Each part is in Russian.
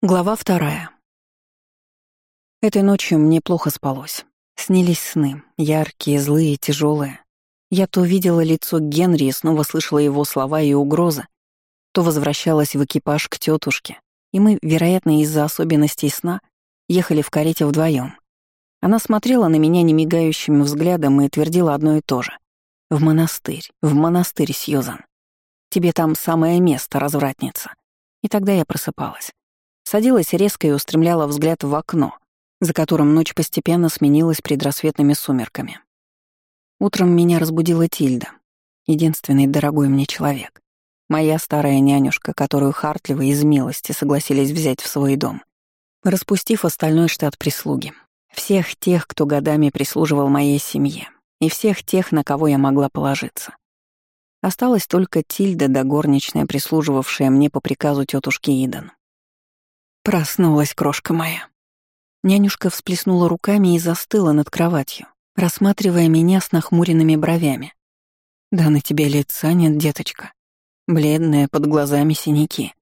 Глава вторая. Этой ночью мне плохо спалось. Снились сны, яркие, злые, тяжелые. Я то видела лицо Генри и снова слышала его слова и угрозы, то возвращалась в экипаж к тетушке, и мы, вероятно, из-за особенностей сна, ехали в карете вдвоем. Она смотрела на меня немигающим взглядом и твердила одно и то же. «В монастырь, в монастырь, Сьюзан. Тебе там самое место, развратница». И тогда я просыпалась. Садилась резко и устремляла взгляд в окно, за которым ночь постепенно сменилась предрассветными сумерками. Утром меня разбудила Тильда, единственный дорогой мне человек. Моя старая нянюшка, которую Хартливо из милости согласились взять в свой дом, распустив остальной штат прислуги. Всех тех, кто годами прислуживал моей семье, и всех тех, на кого я могла положиться. Осталась только Тильда да горничная, прислуживавшая мне по приказу тетушки Идан. Проснулась крошка моя. Нянюшка всплеснула руками и застыла над кроватью, рассматривая меня с нахмуренными бровями. «Да на тебе лица нет, деточка. Бледная, под глазами синяки».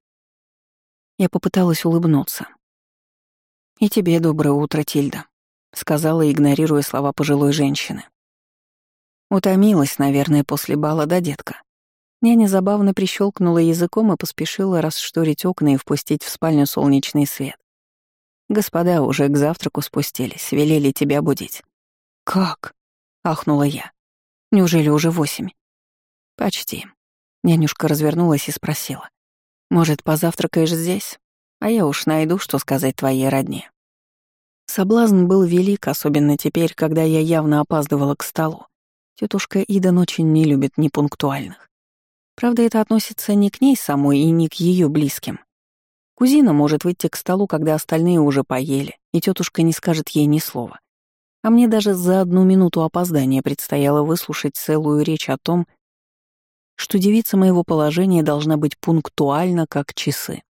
Я попыталась улыбнуться. «И тебе доброе утро, Тильда», — сказала, игнорируя слова пожилой женщины. Утомилась, наверное, после бала, да, детка? Няня забавно прищелкнула языком и поспешила расшторить окна и впустить в спальню солнечный свет. «Господа уже к завтраку спустились, велели тебя будить». «Как?» — ахнула я. «Неужели уже восемь?» «Почти». Нянюшка развернулась и спросила. «Может, позавтракаешь здесь? А я уж найду, что сказать твоей родне». Соблазн был велик, особенно теперь, когда я явно опаздывала к столу. Тетушка Идан очень не любит непунктуальных. Правда, это относится не к ней самой и не к ее близким. Кузина может выйти к столу, когда остальные уже поели, и тетушка не скажет ей ни слова. А мне даже за одну минуту опоздания предстояло выслушать целую речь о том, что девица моего положения должна быть пунктуальна, как часы.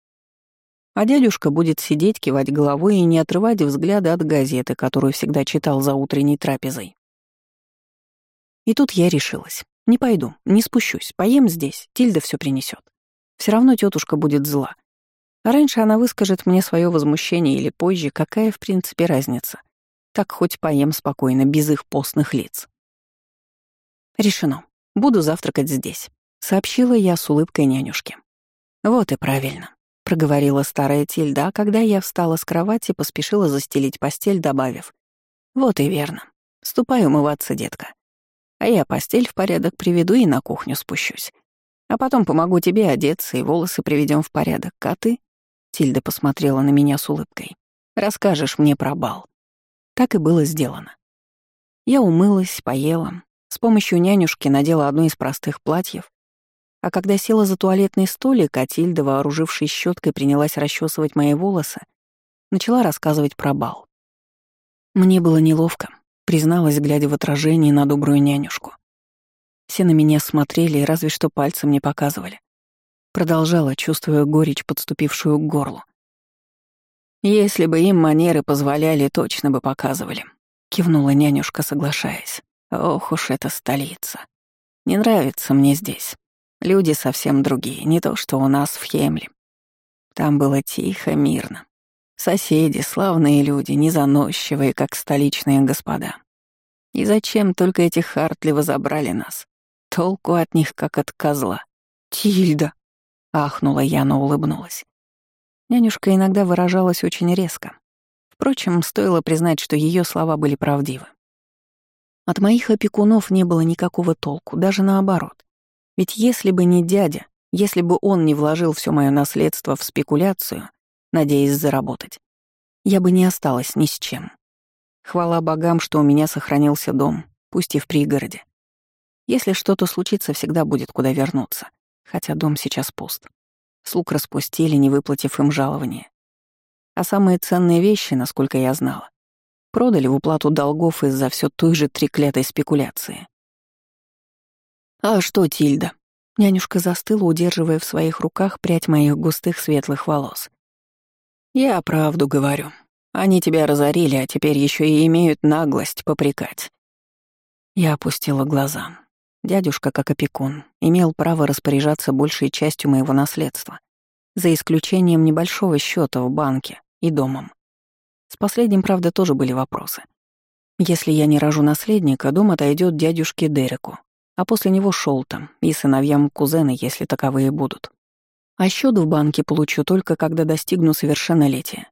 А дядюшка будет сидеть, кивать головой и не отрывать взгляда от газеты, которую всегда читал за утренней трапезой. И тут я решилась. Не пойду, не спущусь, поем здесь, Тильда все принесет. Все равно тетушка будет зла. А раньше она выскажет мне свое возмущение или позже, какая в принципе разница. Так хоть поем спокойно, без их постных лиц. Решено. Буду завтракать здесь, сообщила я с улыбкой нянюшке. Вот и правильно, проговорила старая Тильда, а когда я встала с кровати, поспешила застелить постель, добавив. Вот и верно. Ступай умываться, детка а я постель в порядок приведу и на кухню спущусь. А потом помогу тебе одеться и волосы приведем в порядок. А ты?» Тильда посмотрела на меня с улыбкой. «Расскажешь мне про бал». Так и было сделано. Я умылась, поела, с помощью нянюшки надела одно из простых платьев, а когда села за туалетный столик, а Тильда, вооружившись щеткой, принялась расчесывать мои волосы, начала рассказывать про бал. Мне было неловко, Призналась, глядя в отражение на добрую нянюшку. Все на меня смотрели и разве что пальцем не показывали. Продолжала, чувствуя горечь, подступившую к горлу. «Если бы им манеры позволяли, точно бы показывали», — кивнула нянюшка, соглашаясь. «Ох уж эта столица. Не нравится мне здесь. Люди совсем другие, не то что у нас в Хемле. Там было тихо, мирно. Соседи, славные люди, незаносчивые, как столичные господа. И зачем только эти Хартливо забрали нас? Толку от них, как от козла. «Тильда!» — ахнула я, но улыбнулась. Нянюшка иногда выражалась очень резко. Впрочем, стоило признать, что ее слова были правдивы. От моих опекунов не было никакого толку, даже наоборот. Ведь если бы не дядя, если бы он не вложил все мое наследство в спекуляцию, надеясь заработать. Я бы не осталась ни с чем. Хвала богам, что у меня сохранился дом, пусть и в пригороде. Если что-то случится, всегда будет куда вернуться, хотя дом сейчас пуст. Слуг распустили, не выплатив им жалование. А самые ценные вещи, насколько я знала, продали в уплату долгов из-за все той же треклятой спекуляции. «А что, Тильда?» Нянюшка застыла, удерживая в своих руках прядь моих густых светлых волос. «Я правду говорю. Они тебя разорили, а теперь еще и имеют наглость попрекать». Я опустила глаза. Дядюшка, как опекун, имел право распоряжаться большей частью моего наследства. за исключением небольшого счета в банке и домом. С последним, правда, тоже были вопросы. Если я не рожу наследника, дом отойдет дядюшке Дереку, а после него Шолтам и сыновьям кузена, если таковые будут. А счет в банке получу только когда достигну совершеннолетия.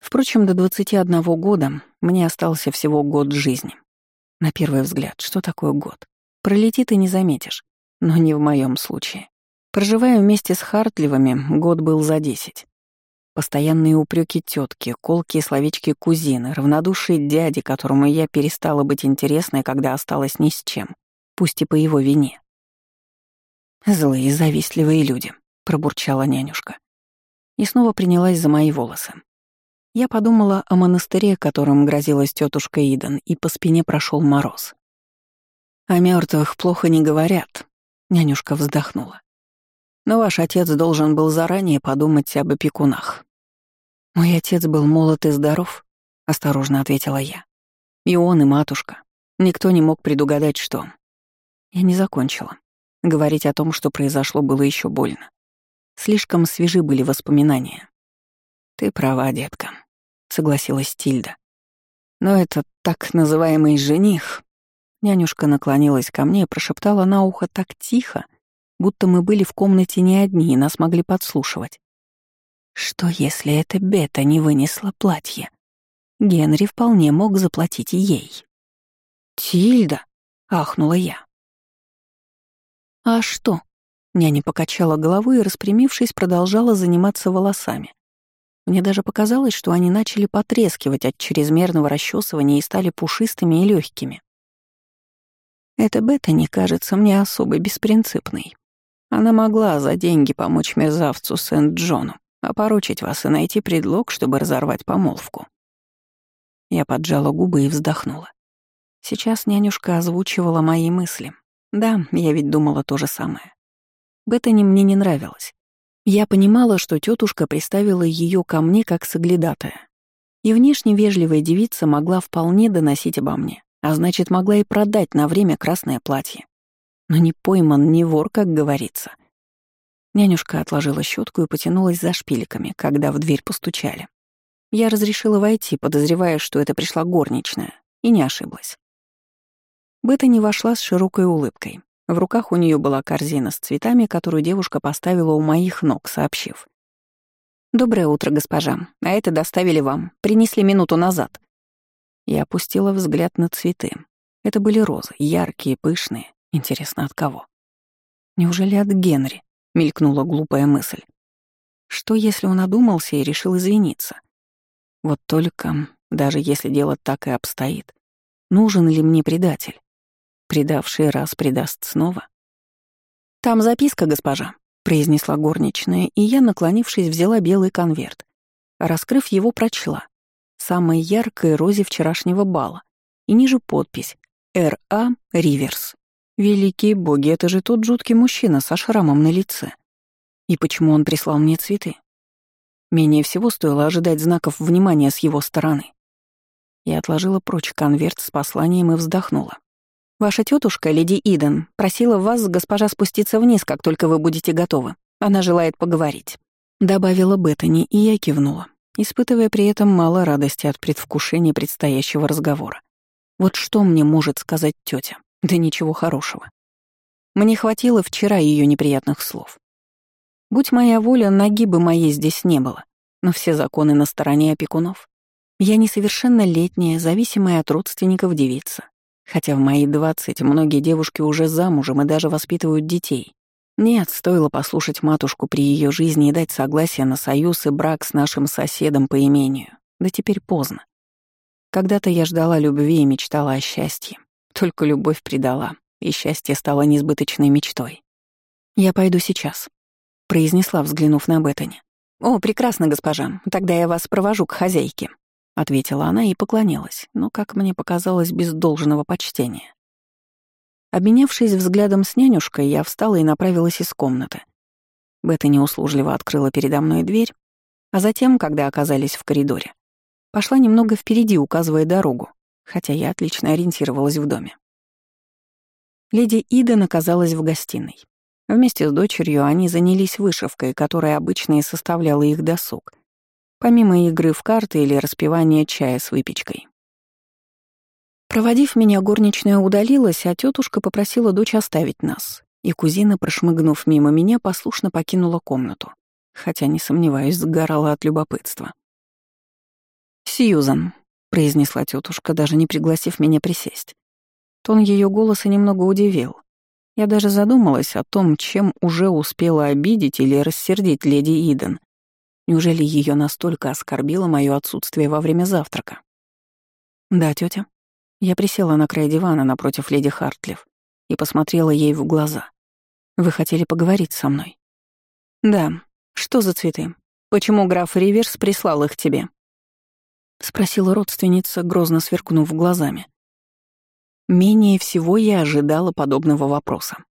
Впрочем, до 21 года мне остался всего год жизни. На первый взгляд, что такое год? Пролетит и не заметишь. Но не в моем случае. Проживая вместе с Хартливыми, год был за десять. Постоянные упреки тетки, колкие словечки кузины, равнодушие дяди, которому я перестала быть интересной, когда осталась ни с чем, пусть и по его вине. «Злые, завистливые люди», — пробурчала нянюшка. И снова принялась за мои волосы. Я подумала о монастыре, которым грозилась тетушка Иден, и по спине прошел мороз. «О мертвых плохо не говорят», — нянюшка вздохнула. «Но ваш отец должен был заранее подумать об опекунах». «Мой отец был молод и здоров», — осторожно ответила я. «И он, и матушка. Никто не мог предугадать, что...» Я не закончила. Говорить о том, что произошло, было еще больно. Слишком свежи были воспоминания. «Ты права, детка», — согласилась Тильда. «Но этот так называемый жених...» Нянюшка наклонилась ко мне и прошептала на ухо так тихо, будто мы были в комнате не одни и нас могли подслушивать. Что, если эта Бета не вынесла платье? Генри вполне мог заплатить ей. «Тильда!» — ахнула я. «А что?» — няня покачала головой и, распрямившись, продолжала заниматься волосами. Мне даже показалось, что они начали потрескивать от чрезмерного расчесывания и стали пушистыми и легкими. Эта Бета не кажется мне особо беспринципной. Она могла за деньги помочь мерзавцу Сент-Джону, опорочить вас и найти предлог, чтобы разорвать помолвку. Я поджала губы и вздохнула. Сейчас нянюшка озвучивала мои мысли. Да, я ведь думала то же самое. Беттани мне не нравилось. Я понимала, что тетушка приставила ее ко мне как соглядатая. И внешне вежливая девица могла вполне доносить обо мне, а значит, могла и продать на время красное платье. Но не пойман, не вор, как говорится. Нянюшка отложила щетку и потянулась за шпильками, когда в дверь постучали. Я разрешила войти, подозревая, что это пришла горничная, и не ошиблась. Бета не вошла с широкой улыбкой. В руках у нее была корзина с цветами, которую девушка поставила у моих ног, сообщив. «Доброе утро, госпожа. А это доставили вам. Принесли минуту назад». Я опустила взгляд на цветы. Это были розы, яркие, пышные. Интересно, от кого? Неужели от Генри? — мелькнула глупая мысль. Что, если он одумался и решил извиниться? Вот только, даже если дело так и обстоит, нужен ли мне предатель? Предавший раз предаст снова? «Там записка, госпожа», — произнесла горничная, и я, наклонившись, взяла белый конверт. Раскрыв его, прочла. Самой яркой розе вчерашнего бала. И ниже подпись «Р.А. Риверс». Великие боги, это же тот жуткий мужчина со шрамом на лице. И почему он прислал мне цветы? Менее всего стоило ожидать знаков внимания с его стороны. Я отложила прочь конверт с посланием и вздохнула. «Ваша тетушка, леди Иден, просила вас, госпожа, спуститься вниз, как только вы будете готовы. Она желает поговорить», — добавила Беттани, и я кивнула, испытывая при этом мало радости от предвкушения предстоящего разговора. Вот что мне может сказать тетя? Да ничего хорошего. Мне хватило вчера ее неприятных слов. Будь моя воля, ноги бы моей здесь не было, но все законы на стороне опекунов. Я несовершеннолетняя, зависимая от родственников девица. Хотя в мои двадцать многие девушки уже замужем и даже воспитывают детей. Нет, стоило послушать матушку при ее жизни и дать согласие на союз и брак с нашим соседом по имению. Да теперь поздно. Когда-то я ждала любви и мечтала о счастье. Только любовь предала, и счастье стало несбыточной мечтой. «Я пойду сейчас», — произнесла, взглянув на Беттани. «О, прекрасно, госпожа. Тогда я вас провожу к хозяйке», — ответила она и поклонилась, но, как мне показалось, без должного почтения. Обменявшись взглядом с нянюшкой, я встала и направилась из комнаты. Беттани услужливо открыла передо мной дверь, а затем, когда оказались в коридоре, пошла немного впереди, указывая дорогу, хотя я отлично ориентировалась в доме. Леди Ида оказалась в гостиной. Вместе с дочерью они занялись вышивкой, которая обычно и составляла их досуг, помимо игры в карты или распивания чая с выпечкой. Проводив меня, горничная удалилась, а тетушка попросила дочь оставить нас, и кузина, прошмыгнув мимо меня, послушно покинула комнату, хотя, не сомневаюсь, сгорала от любопытства. «Сьюзан», — произнесла тетушка, даже не пригласив меня присесть. Тон ее голоса немного удивил. Я даже задумалась о том, чем уже успела обидеть или рассердить леди Иден. Неужели ее настолько оскорбило мое отсутствие во время завтрака? «Да, тетя. Я присела на край дивана напротив леди Хартлиф и посмотрела ей в глаза. «Вы хотели поговорить со мной?» «Да. Что за цветы? Почему граф Риверс прислал их тебе?» — спросила родственница, грозно сверкнув глазами. Менее всего я ожидала подобного вопроса.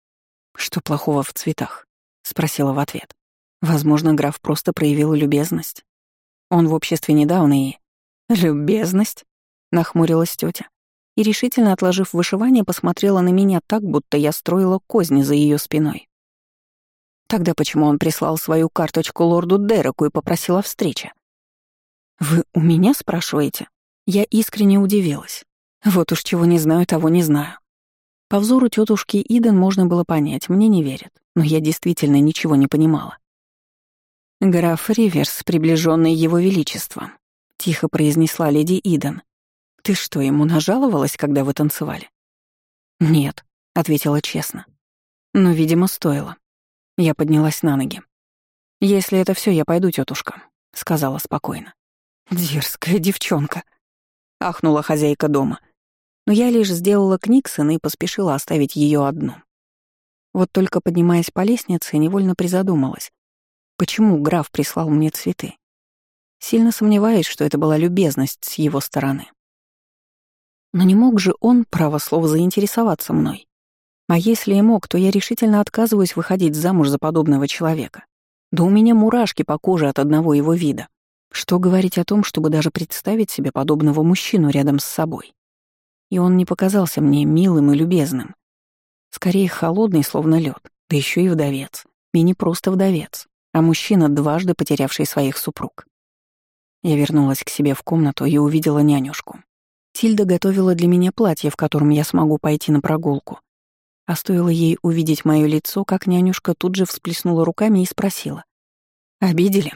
«Что плохого в цветах?» — спросила в ответ. Возможно, граф просто проявил любезность. Он в обществе недавно и... «Любезность?» — нахмурилась тетя и, решительно отложив вышивание, посмотрела на меня так, будто я строила козни за ее спиной. Тогда почему он прислал свою карточку лорду Дереку и попросил о встрече? «Вы у меня спрашиваете?» Я искренне удивилась. Вот уж чего не знаю, того не знаю. По взору тетушки Иден можно было понять, мне не верят, но я действительно ничего не понимала. «Граф Риверс, приближенный его величеством», — тихо произнесла леди Иден. «Ты что, ему нажаловалась, когда вы танцевали?» «Нет», — ответила честно. «Но, видимо, стоило». Я поднялась на ноги. «Если это все, я пойду, тетушка», — сказала спокойно. «Дерзкая девчонка», — ахнула хозяйка дома. Но я лишь сделала книксон и поспешила оставить ее одну. Вот только поднимаясь по лестнице, невольно призадумалась, почему граф прислал мне цветы. Сильно сомневаюсь, что это была любезность с его стороны. Но не мог же он, право слово, заинтересоваться мной. А если и мог, то я решительно отказываюсь выходить замуж за подобного человека. Да у меня мурашки по коже от одного его вида. Что говорить о том, чтобы даже представить себе подобного мужчину рядом с собой? И он не показался мне милым и любезным. Скорее, холодный, словно лед, да еще и вдовец. И не просто вдовец, а мужчина, дважды потерявший своих супруг. Я вернулась к себе в комнату и увидела нянюшку. Тильда готовила для меня платье, в котором я смогу пойти на прогулку. А стоило ей увидеть мое лицо, как нянюшка тут же всплеснула руками и спросила. «Обидели?»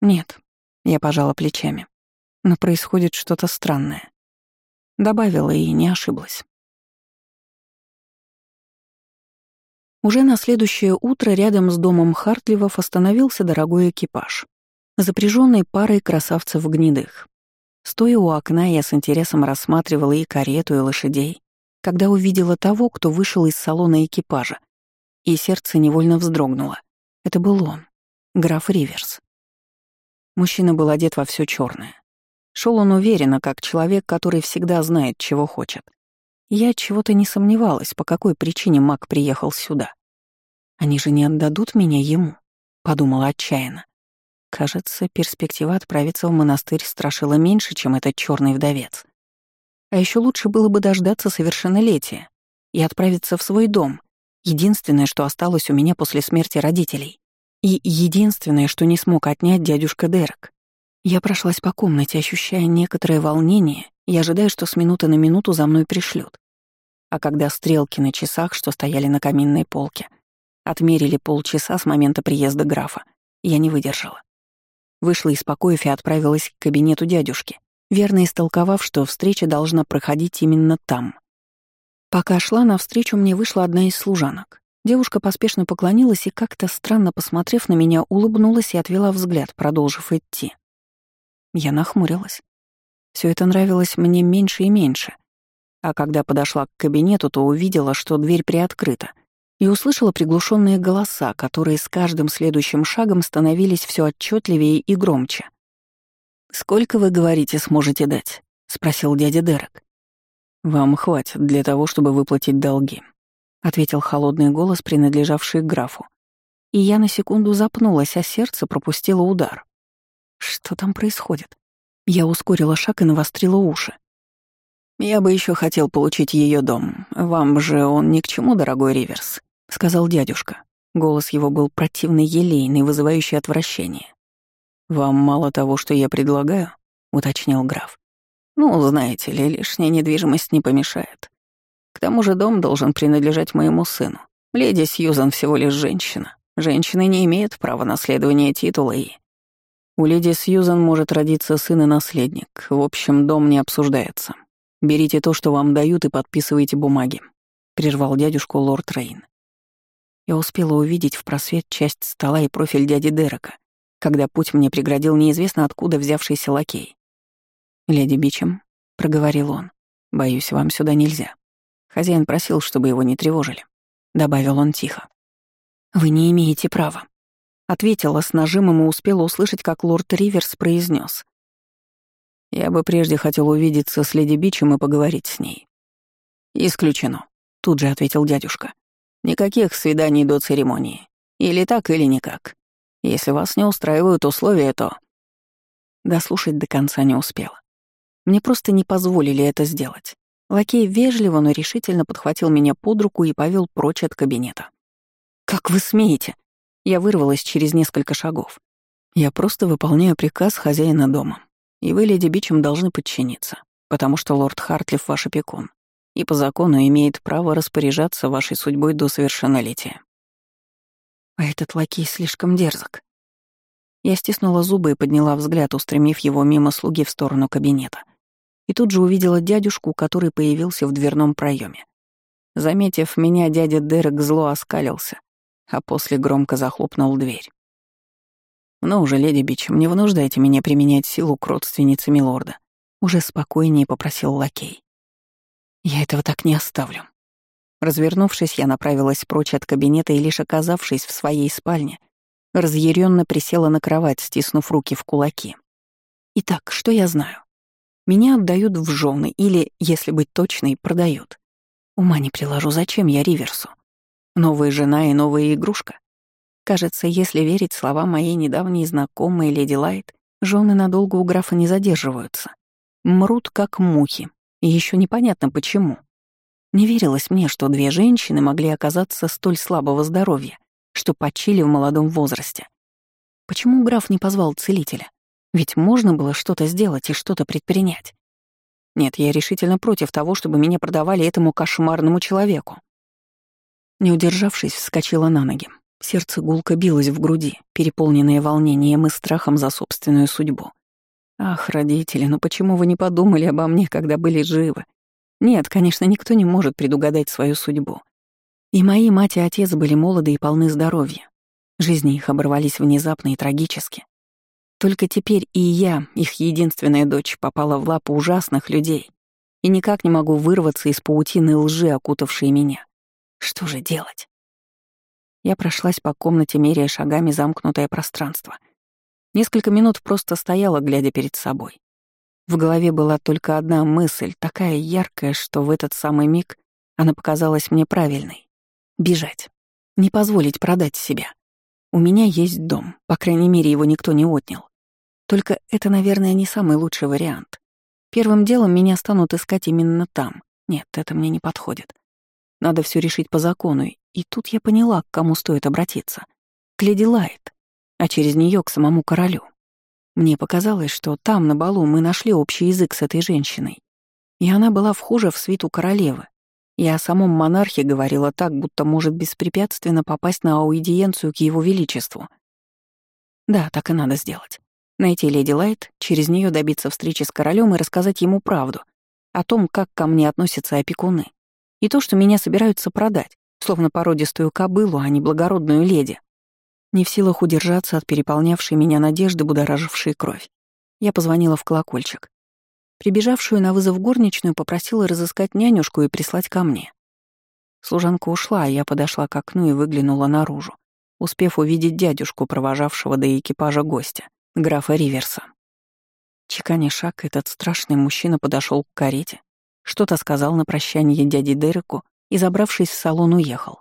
«Нет», я пожала плечами. Но происходит что-то странное. Добавила и не ошиблась. Уже на следующее утро рядом с домом Хартливов остановился дорогой экипаж, запряженный парой красавцев гнедых. Стоя у окна, я с интересом рассматривала и карету, и лошадей, когда увидела того, кто вышел из салона экипажа, и сердце невольно вздрогнуло. Это был он, граф Риверс. Мужчина был одет во все черное. Шел он уверенно, как человек, который всегда знает, чего хочет. Я чего-то не сомневалась, по какой причине маг приехал сюда. Они же не отдадут меня ему, подумала отчаянно. Кажется, перспектива отправиться в монастырь страшила меньше, чем этот черный вдовец. А еще лучше было бы дождаться совершеннолетия и отправиться в свой дом, единственное, что осталось у меня после смерти родителей. И единственное, что не смог отнять дядюшка Дерек. Я прошлась по комнате, ощущая некоторое волнение и ожидая, что с минуты на минуту за мной пришлют. А когда стрелки на часах, что стояли на каминной полке, отмерили полчаса с момента приезда графа, я не выдержала. Вышла из покоев и отправилась к кабинету дядюшки, верно истолковав, что встреча должна проходить именно там. Пока шла навстречу, мне вышла одна из служанок. Девушка поспешно поклонилась и, как-то странно посмотрев на меня, улыбнулась и отвела взгляд, продолжив идти. Я нахмурилась. Все это нравилось мне меньше и меньше. А когда подошла к кабинету, то увидела, что дверь приоткрыта, и услышала приглушенные голоса, которые с каждым следующим шагом становились все отчетливее и громче. «Сколько, вы говорите, сможете дать?» — спросил дядя Дерек. «Вам хватит для того, чтобы выплатить долги», — ответил холодный голос, принадлежавший графу. И я на секунду запнулась, а сердце пропустило удар. Что там происходит? Я ускорила шаг и навострила уши. «Я бы еще хотел получить ее дом. Вам же он ни к чему, дорогой Риверс», — сказал дядюшка. Голос его был противный елейный, вызывающий отвращение. «Вам мало того, что я предлагаю?» — уточнил граф. «Ну, знаете ли, лишняя недвижимость не помешает. К тому же дом должен принадлежать моему сыну. Леди Сьюзан всего лишь женщина. Женщины не имеют права наследования титула и...» «У леди Сьюзан может родиться сын и наследник. В общем, дом не обсуждается. Берите то, что вам дают, и подписывайте бумаги», — прервал дядюшку лорд Рейн. Я успела увидеть в просвет часть стола и профиль дяди Дерека, когда путь мне преградил неизвестно откуда взявшийся лакей. «Леди Бичем», — проговорил он, — «боюсь, вам сюда нельзя. Хозяин просил, чтобы его не тревожили», — добавил он тихо. «Вы не имеете права», — ответила с нажимом и успела услышать, как лорд Риверс произнес: «Я бы прежде хотел увидеться с леди Бичем и поговорить с ней». «Исключено», — тут же ответил дядюшка. Никаких свиданий до церемонии. Или так, или никак. Если вас не устраивают условия, то...» Дослушать до конца не успела. Мне просто не позволили это сделать. Лакей вежливо, но решительно подхватил меня под руку и повел прочь от кабинета. «Как вы смеете?» Я вырвалась через несколько шагов. «Я просто выполняю приказ хозяина дома, и вы, леди Бичем, должны подчиниться, потому что лорд Хартлиф ваш опекун и по закону имеет право распоряжаться вашей судьбой до совершеннолетия. А этот лакей слишком дерзок. Я стиснула зубы и подняла взгляд, устремив его мимо слуги в сторону кабинета. И тут же увидела дядюшку, который появился в дверном проеме. Заметив меня, дядя Дерек зло оскалился, а после громко захлопнул дверь. «Ну уже, леди Бичем, не вынуждайте меня применять силу к родственнице милорда», — уже спокойнее попросил лакей. Я этого так не оставлю. Развернувшись, я направилась прочь от кабинета и, лишь оказавшись в своей спальне, разъяренно присела на кровать, стиснув руки в кулаки. Итак, что я знаю? Меня отдают в жены или, если быть точной, продают. Ума не приложу, зачем я Риверсу? Новая жена и новая игрушка? Кажется, если верить словам моей недавней знакомой леди Лайт, жены надолго у графа не задерживаются. Мрут, как мухи, и еще непонятно почему. Не верилось мне, что две женщины могли оказаться столь слабого здоровья, что почили в молодом возрасте. Почему граф не позвал целителя? Ведь можно было что-то сделать и что-то предпринять. Нет, я решительно против того, чтобы меня продавали этому кошмарному человеку. Не удержавшись, вскочила на ноги. Сердце гулко билось в груди, переполненное волнением и страхом за собственную судьбу. Ах, родители, ну почему вы не подумали обо мне, когда были живы? Нет, конечно, никто не может предугадать свою судьбу. И мои мать и отец были молоды и полны здоровья. Жизни их оборвались внезапно и трагически. Только теперь и я, их единственная дочь, попала в лапы ужасных людей и никак не могу вырваться из паутины лжи, окутавшей меня. Что же делать? Я прошлась по комнате, меряя шагами замкнутое пространство — Несколько минут просто стояла, глядя перед собой. В голове была только одна мысль, такая яркая, что в этот самый миг она показалась мне правильной. Бежать. Не позволить продать себя. У меня есть дом, по крайней мере, его никто не отнял. Только это, наверное, не самый лучший вариант. Первым делом меня станут искать именно там. Нет, это мне не подходит. Надо все решить по закону, и тут я поняла, к кому стоит обратиться. К леди Лайт а через нее к самому королю. Мне показалось, что там, на балу, мы нашли общий язык с этой женщиной. И она была вхожа в свиту королевы. И о самом монархе говорила так, будто может беспрепятственно попасть на аудиенцию к его величеству. Да, так и надо сделать. Найти леди Лайт, через нее добиться встречи с королем и рассказать ему правду о том, как ко мне относятся опекуны. И то, что меня собираются продать, словно породистую кобылу, а не благородную леди. Не в силах удержаться от переполнявшей меня надежды, будоражившей кровь. Я позвонила в колокольчик. Прибежавшую на вызов горничную попросила разыскать нянюшку и прислать ко мне. Служанка ушла, а я подошла к окну и выглянула наружу, успев увидеть дядюшку, провожавшего до экипажа гостя, графа Риверса. Чеканя шаг, этот страшный мужчина подошел к карете, что-то сказал на прощание дяде Дереку и, забравшись в салон, уехал.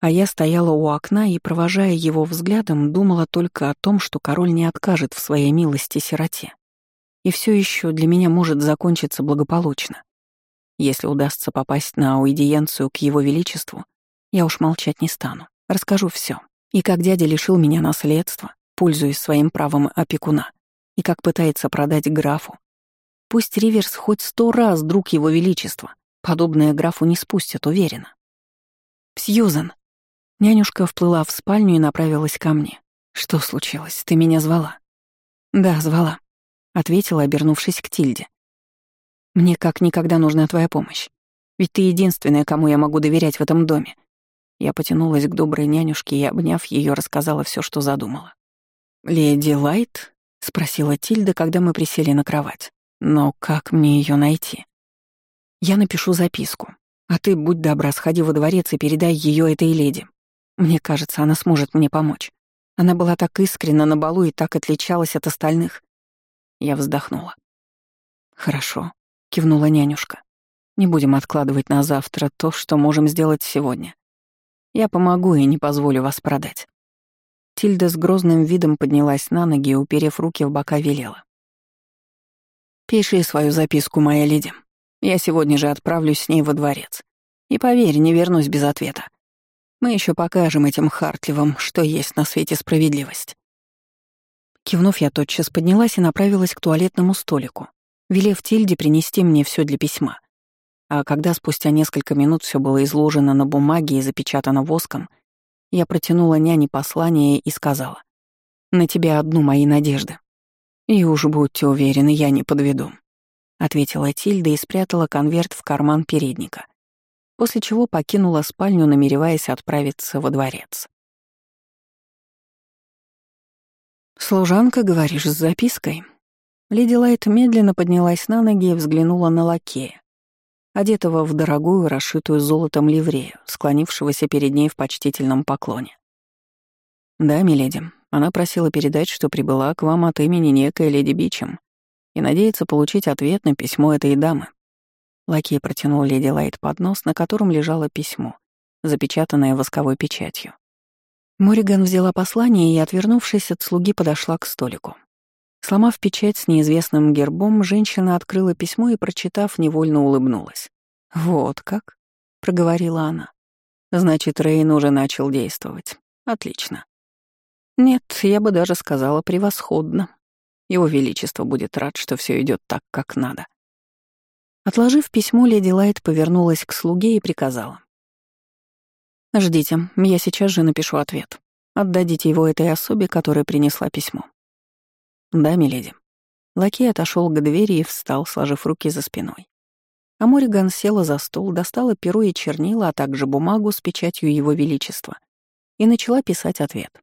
А я стояла у окна и, провожая его взглядом, думала только о том, что король не откажет в своей милости сироте. И все еще для меня может закончиться благополучно. Если удастся попасть на аудиенцию к его величеству, Я уж молчать не стану. Расскажу все. И как дядя лишил меня наследства, пользуясь своим правом опекуна, и как пытается продать графу. Пусть Риверс хоть сто раз друг его величества, подобное графу не спустят, уверена. «Сьюзан!» Нянюшка вплыла в спальню и направилась ко мне. «Что случилось? Ты меня звала?» «Да, звала», — ответила, обернувшись к Тильде. «Мне как никогда нужна твоя помощь. Ведь ты единственная, кому я могу доверять в этом доме. Я потянулась к доброй нянюшке и, обняв ее, рассказала все, что задумала. «Леди Лайт?» — спросила Тильда, когда мы присели на кровать. «Но как мне ее найти?» «Я напишу записку. А ты, будь добра, сходи во дворец и передай ее этой леди. Мне кажется, она сможет мне помочь. Она была так искренна на балу и так отличалась от остальных». Я вздохнула. «Хорошо», — кивнула нянюшка. Не будем откладывать на завтра то, что можем сделать сегодня. Я помогу и не позволю вас продать». Тильда с грозным видом поднялась на ноги и, уперев руки в бока, велела. «Пиши свою записку, моя леди. Я сегодня же отправлюсь с ней во дворец. И поверь, не вернусь без ответа. Мы еще покажем этим Хартливым, что есть на свете справедливость». Кивнув, я тотчас поднялась и направилась к туалетному столику, велев Тильде принести мне все для письма. А когда спустя несколько минут все было изложено на бумаге и запечатано воском, я протянула няне послание и сказала, «На тебя одну мои надежды. И уж будьте уверены, я не подведу», — ответила Тильда и спрятала конверт в карман передника, после чего покинула спальню, намереваясь отправиться во дворец. «Служанка, говоришь, с запиской?» Леди Лайт медленно поднялась на ноги и взглянула на лакея, одетого в дорогую, расшитую золотом ливрею, склонившегося перед ней в почтительном поклоне. «Да, миледи, она просила передать, что прибыла к вам от имени некой леди Бичем и надеется получить ответ на письмо этой дамы». Лакей протянул леди Лайт поднос, на котором лежало письмо, запечатанное восковой печатью. Мориган взяла послание и, отвернувшись от слуги, подошла к столику. Сломав печать с неизвестным гербом, женщина открыла письмо и, прочитав, невольно улыбнулась. «Вот как?» — проговорила она. «Значит, Рейн уже начал действовать. Отлично. Нет, я бы даже сказала превосходно. Его Величество будет рад, что все идет так, как надо». Отложив письмо, леди Лайт повернулась к слуге и приказала. «Ждите, я сейчас же напишу ответ. Отдадите его этой особе, которая принесла письмо. «Да, миледи». Лакей отошел к двери и встал, сложив руки за спиной. А Мориган села за стол, достала перо и чернила, а также бумагу с печатью Его Величества и начала писать ответ.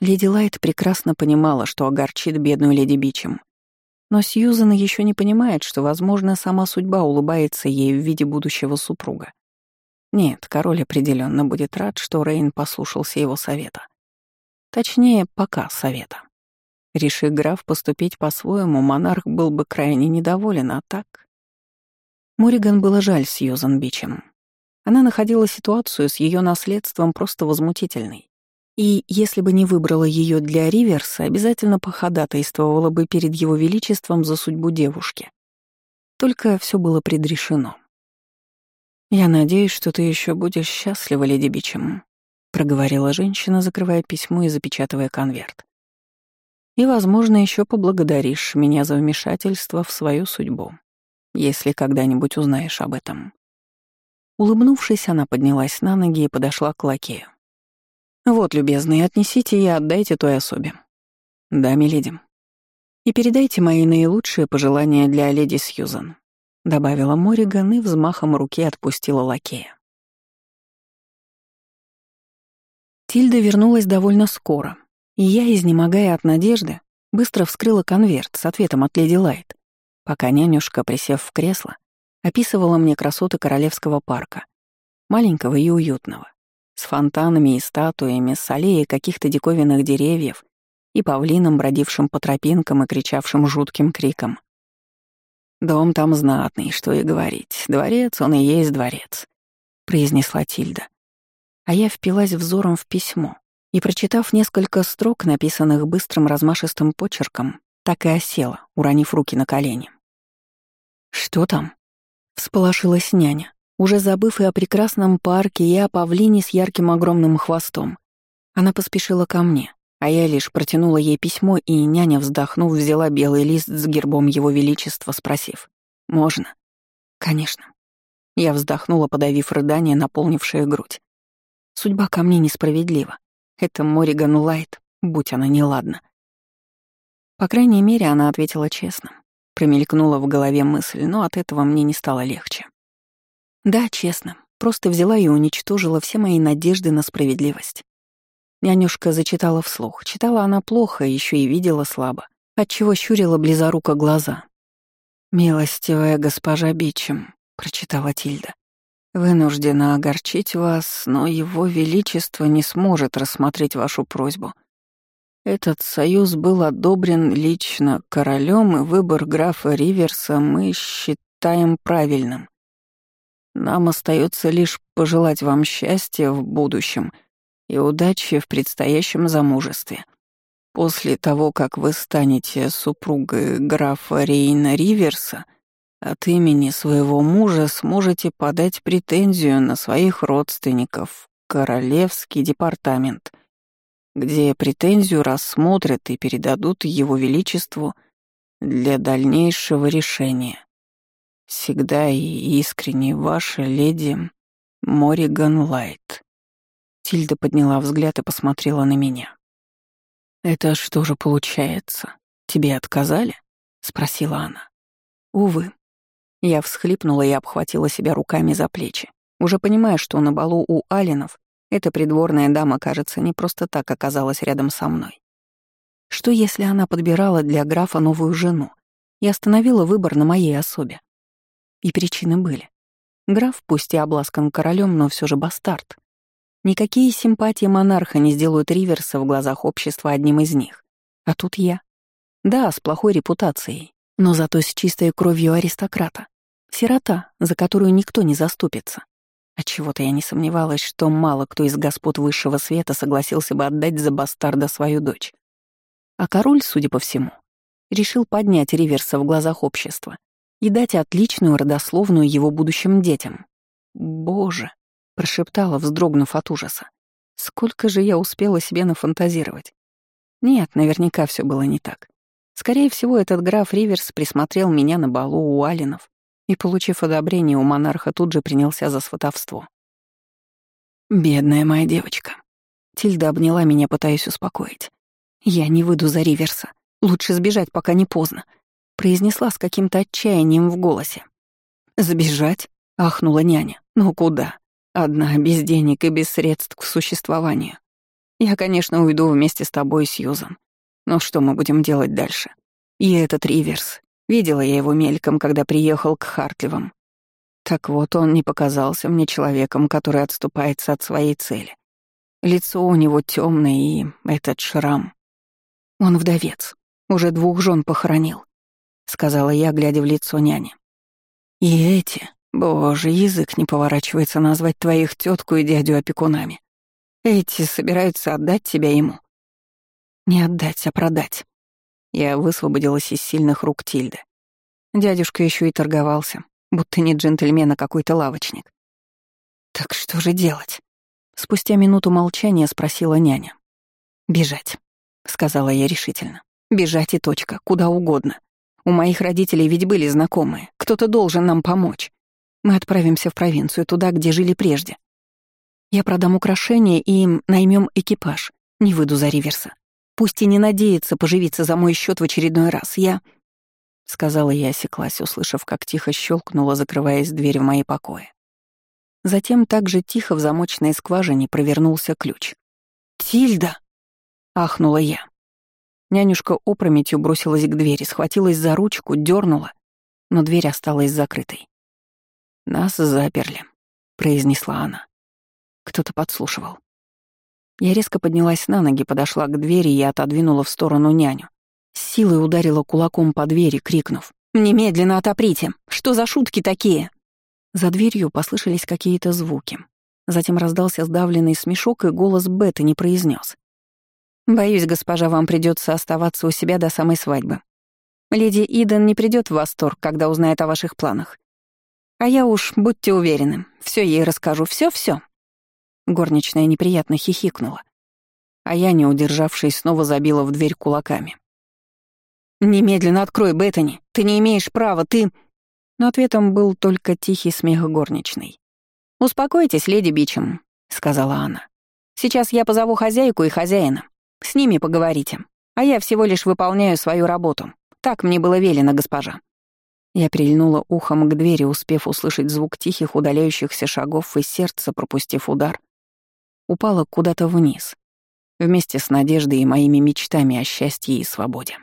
Леди Лайт прекрасно понимала, что огорчит бедную леди Бичем. Но Сьюзан еще не понимает, что, возможно, сама судьба улыбается ей в виде будущего супруга. Нет, король определенно будет рад, что Рейн послушался его совета. Точнее, пока совета. Реши граф поступить по-своему, монарх был бы крайне недоволен, а так... Мориган было жаль Сьюзан Бичем. Она находила ситуацию с ее наследством просто возмутительной. И если бы не выбрала ее для Риверса, обязательно походатайствовала бы перед его величеством за судьбу девушки. Только все было предрешено. «Я надеюсь, что ты еще будешь счастлива, леди Бичем», — проговорила женщина, закрывая письмо и запечатывая конверт. И, возможно, еще поблагодаришь меня за вмешательство в свою судьбу, если когда-нибудь узнаешь об этом». Улыбнувшись, она поднялась на ноги и подошла к лакею. «Вот, любезный, отнесите и отдайте той особе». «Да, миледи». «И передайте мои наилучшие пожелания для леди Сьюзан», — добавила Мориган и взмахом руки отпустила лакея. Тильда вернулась довольно скоро, и я, изнемогая от надежды, быстро вскрыла конверт с ответом от леди Лайт, пока нянюшка, присев в кресло, описывала мне красоты Королевского парка, маленького и уютного, с фонтанами и статуями, с аллеей каких-то диковинных деревьев и павлином, бродившим по тропинкам и кричавшим жутким криком. «Дом там знатный, что и говорить. Дворец, он и есть дворец», — произнесла Тильда. А я впилась взором в письмо, и, прочитав несколько строк, написанных быстрым размашистым почерком, так и осела, уронив руки на колени. «Что там?» — всполошилась няня. Уже забыв и о прекрасном парке, и о павлине с ярким огромным хвостом. Она поспешила ко мне, а я лишь протянула ей письмо, и няня, вздохнув, взяла белый лист с гербом Его Величества, спросив «Можно?» «Конечно». Я вздохнула, подавив рыдание, наполнившее грудь. Судьба ко мне несправедлива. Это Мориган Лайт, будь она неладна. По крайней мере, она ответила честно. Промелькнула в голове мысль, но от этого мне не стало легче. Да, честно, просто взяла и уничтожила все мои надежды на справедливость. Нянюшка зачитала вслух. Читала она плохо, еще и видела слабо, отчего щурила близоруко глаза. «Милостивая госпожа Бичем», — прочитала Тильда. «Вынуждена огорчить вас, но его величество не сможет рассмотреть вашу просьбу. Этот союз был одобрен лично королем, и выбор графа Риверса мы считаем правильным. Нам остается лишь пожелать вам счастья в будущем и удачи в предстоящем замужестве. После того, как вы станете супругой графа Рейна Риверса, от имени своего мужа сможете подать претензию на своих родственников в Королевский департамент — где претензию рассмотрят и передадут Его Величеству для дальнейшего решения. Всегда и искренне ваша леди Мориган Лайт. Тильда подняла взгляд и посмотрела на меня. «Это что же получается? Тебе отказали?» — спросила она. «Увы». Я всхлипнула и обхватила себя руками за плечи, уже понимая, что на балу у Алинов эта придворная дама, кажется, не просто так оказалась рядом со мной. Что если она подбирала для графа новую жену и остановила выбор на моей особе? И причины были. Граф, пусть и обласкан королем, но все же бастард. Никакие симпатии монарха не сделают Риверса в глазах общества одним из них. А тут я. Да, с плохой репутацией, но зато с чистой кровью аристократа. Сирота, за которую никто не заступится. Отчего-то я не сомневалась, что мало кто из господ высшего света согласился бы отдать за бастарда свою дочь. А король, судя по всему, решил поднять Риверса в глазах общества и дать отличную родословную его будущим детям. «Боже!» — прошептала, вздрогнув от ужаса. «Сколько же я успела себе нафантазировать?» Нет, наверняка все было не так. Скорее всего, этот граф Риверс присмотрел меня на балу у Алинов и, получив одобрение у монарха, тут же принялся за сватовство. «Бедная моя девочка». Тильда обняла меня, пытаясь успокоить. «Я не выйду за Риверса. Лучше сбежать, пока не поздно», — произнесла с каким-то отчаянием в голосе. «Сбежать?» — ахнула няня. «Ну куда? Одна, без денег и без средств к существованию. Я, конечно, уйду вместе с тобой, Сьюзан. Но что мы будем делать дальше? И этот Риверс, Видела я его мельком, когда приехал к Хартливам. Так вот, он не показался мне человеком, который отступается от своей цели. Лицо у него темное и этот шрам. Он вдовец, уже двух жен похоронил, сказала я, глядя в лицо няни. И эти, боже, язык не поворачивается назвать твоих тетку и дядю опекунами. Эти собираются отдать тебя ему. Не отдать, а продать. Я высвободилась из сильных рук Тильды. Дядюшка еще и торговался, будто не джентльмен, а какой-то лавочник. «Так что же делать?» Спустя минуту молчания спросила няня. «Бежать», — сказала я решительно. «Бежать и точка, куда угодно. У моих родителей ведь были знакомые. Кто-то должен нам помочь. Мы отправимся в провинцию, туда, где жили прежде. Я продам украшения и им наймем экипаж. Не выйду за Риверса. Пусть и не надеется поживиться за мой счет в очередной раз. Я...» Сказала я, осеклась, услышав, как тихо щелкнула, закрываясь дверь в мои покои. Затем также тихо в замочной скважине провернулся ключ. «Тильда!» — ахнула я. Нянюшка опрометью бросилась к двери, схватилась за ручку, дернула, но дверь осталась закрытой. «Нас заперли», — произнесла она. Кто-то подслушивал. Я резко поднялась на ноги, подошла к двери и отодвинула в сторону няню. С силой ударила кулаком по двери, крикнув. «Немедленно отоприте! Что за шутки такие?» За дверью послышались какие-то звуки. Затем раздался сдавленный смешок, и голос Бета не произнес. «Боюсь, госпожа, вам придется оставаться у себя до самой свадьбы. Леди Иден не придет в восторг, когда узнает о ваших планах. А я уж, будьте уверены, все ей расскажу, все, все. Горничная неприятно хихикнула. А я, не удержавшись, снова забила в дверь кулаками. «Немедленно открой, Беттани! Ты не имеешь права, ты...» Но ответом был только тихий смех горничной. «Успокойтесь, леди Бичем», — сказала она. «Сейчас я позову хозяйку и хозяина. С ними поговорите. А я всего лишь выполняю свою работу. Так мне было велено, госпожа». Я прильнула ухом к двери, успев услышать звук тихих удаляющихся шагов, и сердце, пропустив удар, упало куда-то вниз, вместе с надеждой и моими мечтами о счастье и свободе.